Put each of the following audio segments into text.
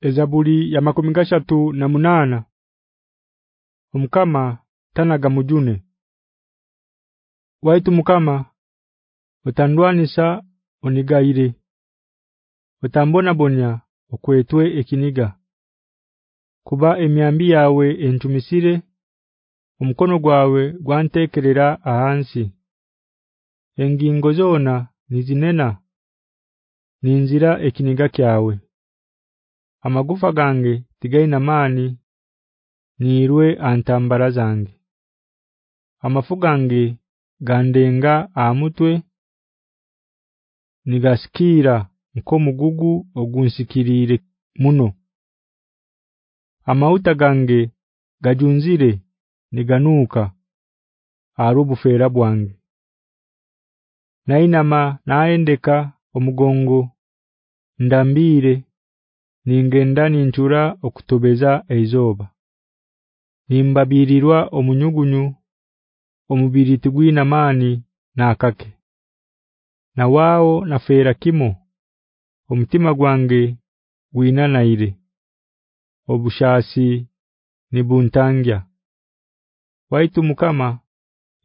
Ezabuli ya makumi gashatu na munana Omukama tanaga mujune. Waitu mukama utandwanisa onigaire Utambona bonya okwetwe ekiniga. Kuba emyambi yawe entumisire omukono gwawe gwantekerera ahansi. Engingo zona nizinena ninzira ekiniga kyawe amagufa gange tigaina mani nirwe antambara zange. Amafugange gandenga amutwe nigasikira nkomugugu ogunsikirire muno. Amauta gange gajunzire niganuka arubufera bwange. Nainama naendeka omugongo ndambire ningenda ninchura okutobeza eizoba nimbabirirwa omunyugunyu omubiri tigwina mani nakake. Na wao nafera kimo omutima gwange gwinanaire. Obushasi nibuntangya. Waitu mukama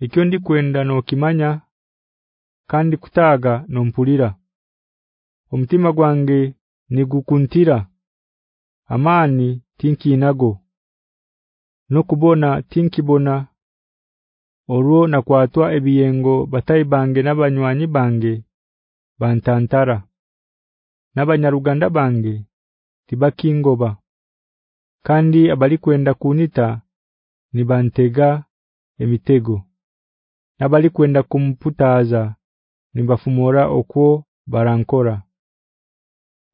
ekyo ndi kwenda no kimanya kandi kutaga nompulira. Omutima gwange nigukuntira amani tinkinago. Nokubona tinkibona. Orwo nakwatwa ebiyengo bataibange nabanywanyi bange bantantara. Nabanyaruganda bange tibakingoba. Kandi abali kwenda kunita nibantega emitego. Nabali kwenda kumputaza nimbafumora okwo barankora.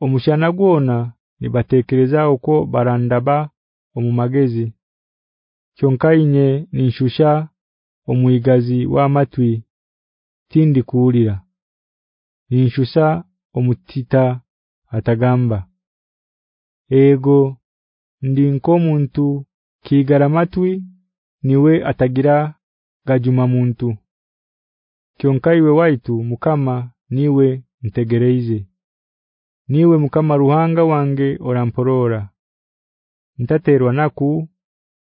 Omushana gwona nibatekereza uko barandaba omumagezi kyonkaine ninshusha omuigazi wa matwi tindi kuulira ninshusha omutita atagamba. Ego ndi nkomuntu kigara matwi niwe atagira gajuma muntu. Kyonkaiwe waitu mukama niwe ntegereize niwe mukama ruhanga wange oramporora. Ntaterwa naku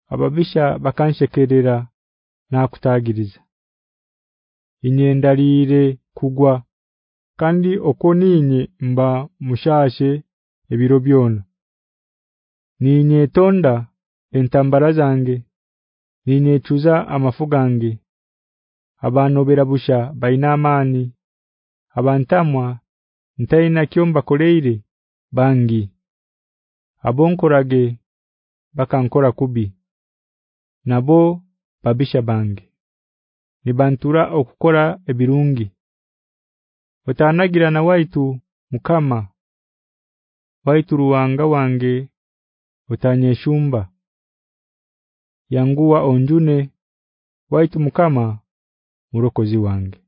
ababisha bakanshekerera nakutagiriza. Inyendalire kugwa kandi okoninye mba mushashe ebiro byona. Ninye tonda entambara zange ninye chuza amafugange abano berabusha baina amani abantamwa ntaina kyomba koleire bangi. Abonkorage bakankora kubi. Nabo babisha bangi nibantura okukora ebirungi. Otanagirana waitu mukama. Waitu ruwanga wange utanyeshumba yanguwa onjune waitu mukama murokozi wange